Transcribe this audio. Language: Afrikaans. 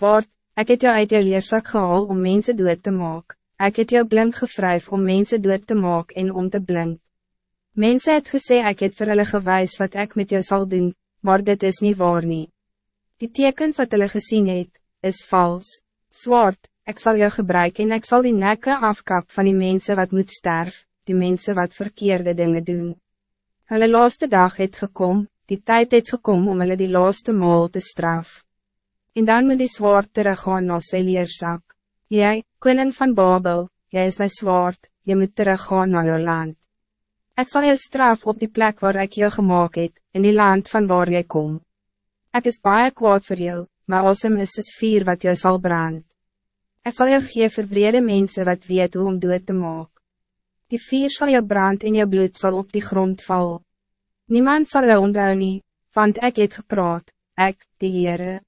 Waard, ik het jou uit jou leerzak gehaal om mensen dood te maken. Ik het jou blind gevryf om mensen dood te maken en om te blind. Mensen het gesê ek het vir hulle gewys wat ik met jou zal doen, maar dit is niet waar nie. Die tekens wat hulle gezien het, is vals. Zwart, ik zal jou gebruiken en ik zal die nekke afkap van die mensen wat moet sterven, die mensen wat verkeerde dingen doen. Hulle laaste dag het gekom, die tijd het gekom om hulle die laaste maal te straf. En dan moet die zwaard teruggaan na sy leerzak. Jy, koning van Babel, jy is my zwaard, jy moet teruggaan na jou land. Ik zal je straf op die plek waar ik je gemaakt heb, in die land van waar jy kom. Ik is baie kwaad voor jou, maar awesome is soos vier wat jou zal brand. Ik zal jou gee vir vrede mense wat weet hoe om dood te maak. Die vier zal jou brand en jou bloed zal op die grond val. Niemand zal jou onthou nie, want ik het gepraat, ik, die Heere.